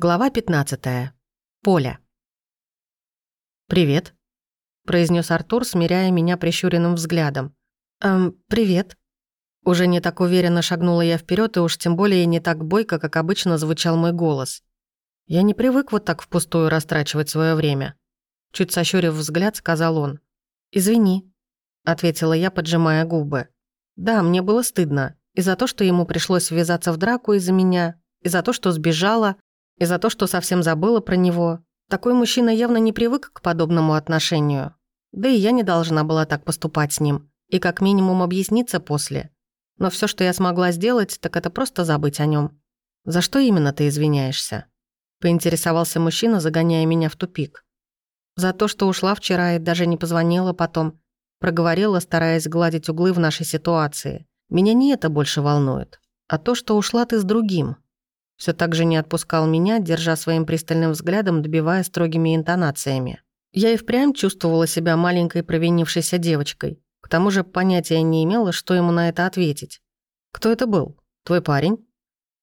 Глава 15. Поля. «Привет», — произнес Артур, смиряя меня прищуренным взглядом. «Эм, привет». Уже не так уверенно шагнула я вперед, и уж тем более не так бойко, как обычно звучал мой голос. Я не привык вот так впустую растрачивать свое время. Чуть сощурив взгляд, сказал он. «Извини», — ответила я, поджимая губы. «Да, мне было стыдно. И за то, что ему пришлось ввязаться в драку из-за меня, и за то, что сбежала, и за то, что совсем забыла про него. Такой мужчина явно не привык к подобному отношению. Да и я не должна была так поступать с ним. И как минимум объясниться после. Но все, что я смогла сделать, так это просто забыть о нем. «За что именно ты извиняешься?» Поинтересовался мужчина, загоняя меня в тупик. «За то, что ушла вчера и даже не позвонила потом», проговорила, стараясь гладить углы в нашей ситуации. «Меня не это больше волнует, а то, что ушла ты с другим, все так же не отпускал меня, держа своим пристальным взглядом, добивая строгими интонациями. Я и впрямь чувствовала себя маленькой провинившейся девочкой. К тому же понятия не имела, что ему на это ответить. «Кто это был? Твой парень?»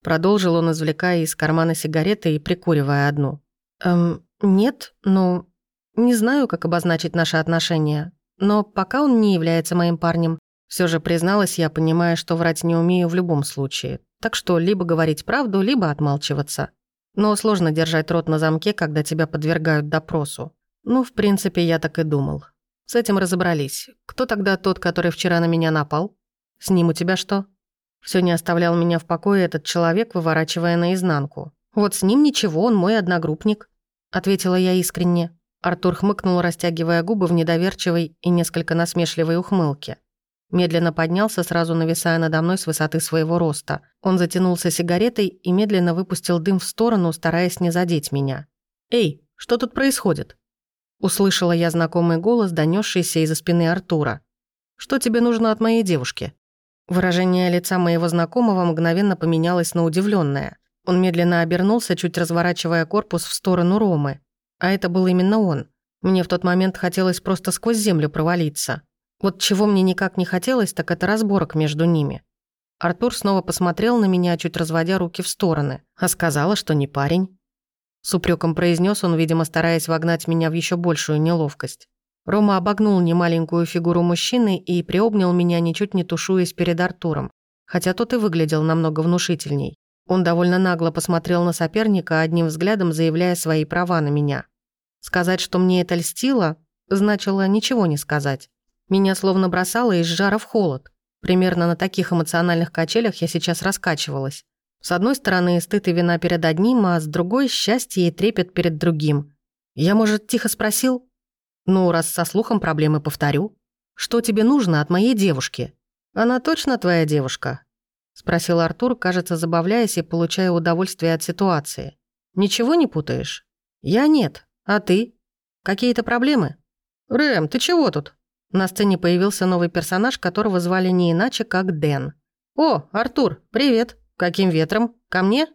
Продолжил он, извлекая из кармана сигареты и прикуривая одну. «Эм, нет, ну, не знаю, как обозначить наши отношения. Но пока он не является моим парнем. Все же призналась я, понимая, что врать не умею в любом случае. Так что либо говорить правду, либо отмалчиваться. Но сложно держать рот на замке, когда тебя подвергают допросу. Ну, в принципе, я так и думал. С этим разобрались. Кто тогда тот, который вчера на меня напал? С ним у тебя что? Все не оставлял меня в покое этот человек, выворачивая наизнанку. Вот с ним ничего, он мой одногруппник. Ответила я искренне. Артур хмыкнул, растягивая губы в недоверчивой и несколько насмешливой ухмылке. Медленно поднялся, сразу нависая надо мной с высоты своего роста. Он затянулся сигаретой и медленно выпустил дым в сторону, стараясь не задеть меня. «Эй, что тут происходит?» Услышала я знакомый голос, донесшийся из-за спины Артура. «Что тебе нужно от моей девушки?» Выражение лица моего знакомого мгновенно поменялось на удивленное. Он медленно обернулся, чуть разворачивая корпус в сторону Ромы. А это был именно он. Мне в тот момент хотелось просто сквозь землю провалиться. Вот чего мне никак не хотелось, так это разборок между ними. Артур снова посмотрел на меня, чуть разводя руки в стороны, а сказала, что не парень. С упреком произнес он, видимо, стараясь вогнать меня в еще большую неловкость. Рома обогнул немаленькую фигуру мужчины и приобнял меня, ничуть не тушуясь перед Артуром, хотя тот и выглядел намного внушительней. Он довольно нагло посмотрел на соперника, одним взглядом заявляя свои права на меня. Сказать, что мне это льстило, значило ничего не сказать. Меня словно бросало из жара в холод. Примерно на таких эмоциональных качелях я сейчас раскачивалась. С одной стороны, стыд и вина перед одним, а с другой – счастье и трепет перед другим. Я, может, тихо спросил? Ну, раз со слухом проблемы повторю. Что тебе нужно от моей девушки? Она точно твоя девушка? Спросил Артур, кажется, забавляясь и получая удовольствие от ситуации. Ничего не путаешь? Я нет. А ты? Какие-то проблемы? Рэм, ты чего тут? На сцене появился новый персонаж, которого звали не иначе, как Дэн. «О, Артур, привет! Каким ветром? Ко мне?»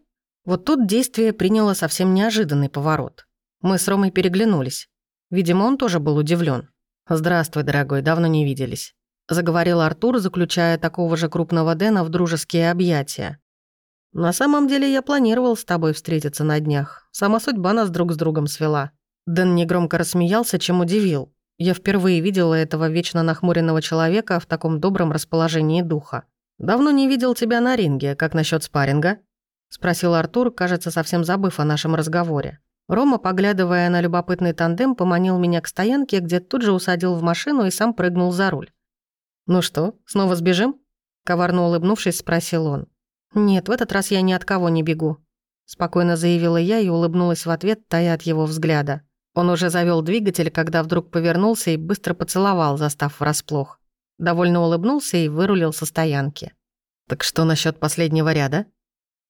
Вот тут действие приняло совсем неожиданный поворот. Мы с Ромой переглянулись. Видимо, он тоже был удивлен. «Здравствуй, дорогой, давно не виделись», — заговорил Артур, заключая такого же крупного Дэна в дружеские объятия. «На самом деле я планировал с тобой встретиться на днях. Сама судьба нас друг с другом свела». Дэн негромко рассмеялся, чем удивил. Я впервые видела этого вечно нахмуренного человека в таком добром расположении духа. «Давно не видел тебя на ринге. Как насчет спарринга?» — спросил Артур, кажется, совсем забыв о нашем разговоре. Рома, поглядывая на любопытный тандем, поманил меня к стоянке, где тут же усадил в машину и сам прыгнул за руль. «Ну что, снова сбежим?» — коварно улыбнувшись, спросил он. «Нет, в этот раз я ни от кого не бегу», — спокойно заявила я и улыбнулась в ответ, тая от его взгляда. Он уже завел двигатель, когда вдруг повернулся и быстро поцеловал, застав врасплох. Довольно улыбнулся и вырулил со стоянки. «Так что насчет последнего ряда?»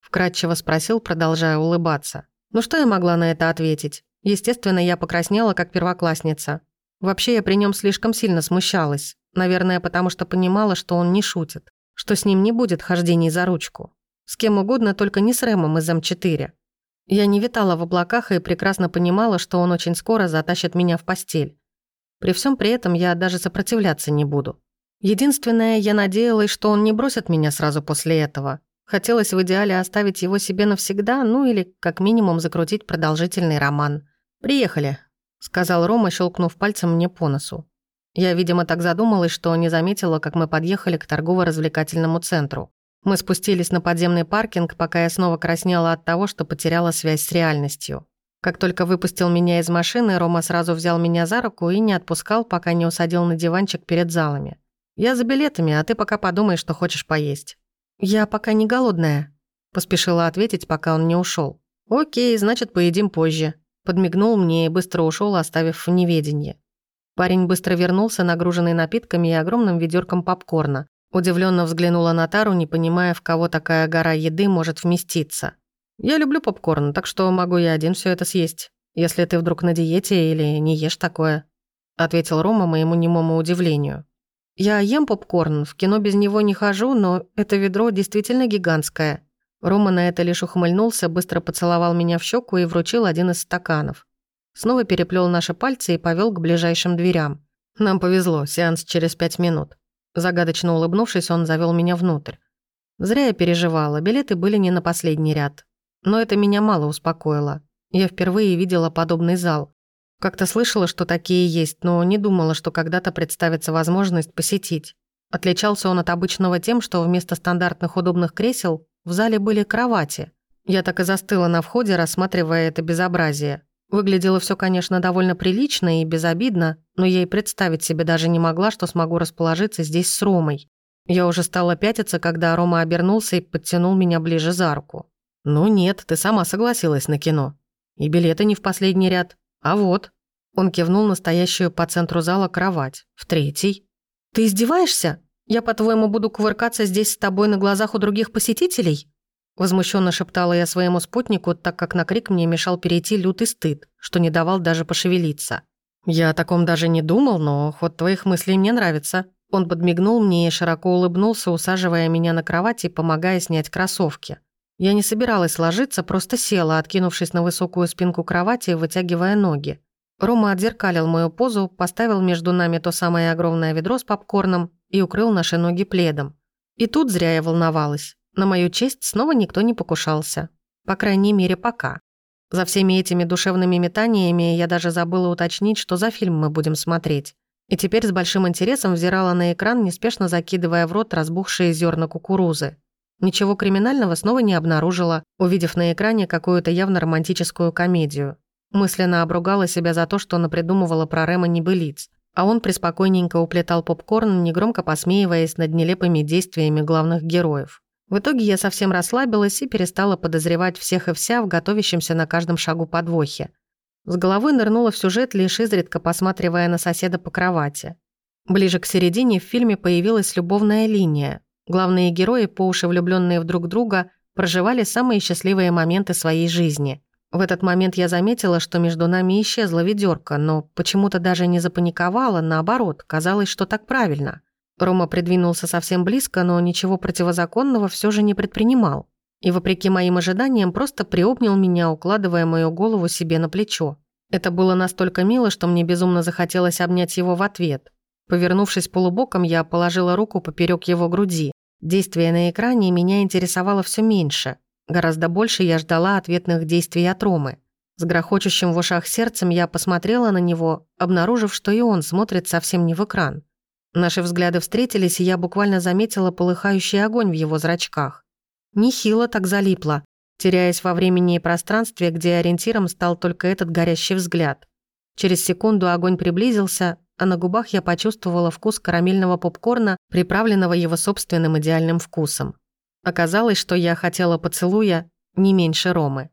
Вкратчиво спросил, продолжая улыбаться. Ну что я могла на это ответить? Естественно, я покраснела, как первоклассница. Вообще, я при нем слишком сильно смущалась. Наверное, потому что понимала, что он не шутит. Что с ним не будет хождений за ручку. С кем угодно, только не с Рэмом из М4. Я не витала в облаках и прекрасно понимала, что он очень скоро затащит меня в постель. При всем при этом я даже сопротивляться не буду. Единственное, я надеялась, что он не бросит меня сразу после этого. Хотелось в идеале оставить его себе навсегда, ну или как минимум закрутить продолжительный роман. «Приехали», — сказал Рома, щелкнув пальцем мне по носу. Я, видимо, так задумалась, что не заметила, как мы подъехали к торгово-развлекательному центру. Мы спустились на подземный паркинг, пока я снова краснела от того, что потеряла связь с реальностью. Как только выпустил меня из машины, Рома сразу взял меня за руку и не отпускал, пока не усадил на диванчик перед залами. «Я за билетами, а ты пока подумай, что хочешь поесть». «Я пока не голодная», — поспешила ответить, пока он не ушел. «Окей, значит, поедим позже», — подмигнул мне и быстро ушел, оставив в неведении. Парень быстро вернулся, нагруженный напитками и огромным ведерком попкорна. Удивленно взглянула на Тару, не понимая, в кого такая гора еды может вместиться. «Я люблю попкорн, так что могу я один все это съесть, если ты вдруг на диете или не ешь такое», ответил Рома моему немому удивлению. «Я ем попкорн, в кино без него не хожу, но это ведро действительно гигантское». Рома на это лишь ухмыльнулся, быстро поцеловал меня в щеку и вручил один из стаканов. Снова переплел наши пальцы и повел к ближайшим дверям. Нам повезло, сеанс через пять минут. Загадочно улыбнувшись, он завел меня внутрь. Зря я переживала, билеты были не на последний ряд. Но это меня мало успокоило. Я впервые видела подобный зал. Как-то слышала, что такие есть, но не думала, что когда-то представится возможность посетить. Отличался он от обычного тем, что вместо стандартных удобных кресел в зале были кровати. Я так и застыла на входе, рассматривая это безобразие. Выглядело все, конечно, довольно прилично и безобидно, но я и представить себе даже не могла, что смогу расположиться здесь с Ромой. Я уже стала пятиться, когда Рома обернулся и подтянул меня ближе за руку. «Ну нет, ты сама согласилась на кино. И билеты не в последний ряд. А вот». Он кивнул настоящую по центру зала кровать. «В третий». «Ты издеваешься? Я, по-твоему, буду кувыркаться здесь с тобой на глазах у других посетителей?» Возмущенно шептала я своему спутнику, так как на крик мне мешал перейти лютый стыд, что не давал даже пошевелиться. «Я о таком даже не думал, но ход твоих мыслей мне нравится». Он подмигнул мне и широко улыбнулся, усаживая меня на кровать и помогая снять кроссовки. Я не собиралась ложиться, просто села, откинувшись на высокую спинку кровати и вытягивая ноги. Рома отзеркалил мою позу, поставил между нами то самое огромное ведро с попкорном и укрыл наши ноги пледом. И тут зря я волновалась. На мою честь снова никто не покушался. По крайней мере, пока. За всеми этими душевными метаниями я даже забыла уточнить, что за фильм мы будем смотреть. И теперь с большим интересом взирала на экран, неспешно закидывая в рот разбухшие зерна кукурузы. Ничего криминального снова не обнаружила, увидев на экране какую-то явно романтическую комедию. Мысленно обругала себя за то, что напридумывала про Рема небылиц. А он преспокойненько уплетал попкорн, негромко посмеиваясь над нелепыми действиями главных героев. В итоге я совсем расслабилась и перестала подозревать всех и вся в готовящемся на каждом шагу подвохе. С головы нырнула в сюжет, лишь изредка посматривая на соседа по кровати. Ближе к середине в фильме появилась любовная линия. Главные герои, по уши влюбленные в друг друга, проживали самые счастливые моменты своей жизни. В этот момент я заметила, что между нами исчезла ведерко, но почему-то даже не запаниковала, наоборот, казалось, что так правильно – Рома придвинулся совсем близко, но ничего противозаконного все же не предпринимал. И, вопреки моим ожиданиям, просто приобнял меня, укладывая мою голову себе на плечо. Это было настолько мило, что мне безумно захотелось обнять его в ответ. Повернувшись полубоком, я положила руку поперек его груди. Действие на экране меня интересовало все меньше. Гораздо больше я ждала ответных действий от Ромы. С грохочущим в ушах сердцем я посмотрела на него, обнаружив, что и он смотрит совсем не в экран. Наши взгляды встретились, и я буквально заметила полыхающий огонь в его зрачках. Нехило так залипло, теряясь во времени и пространстве, где ориентиром стал только этот горящий взгляд. Через секунду огонь приблизился, а на губах я почувствовала вкус карамельного попкорна, приправленного его собственным идеальным вкусом. Оказалось, что я хотела поцелуя не меньше Ромы.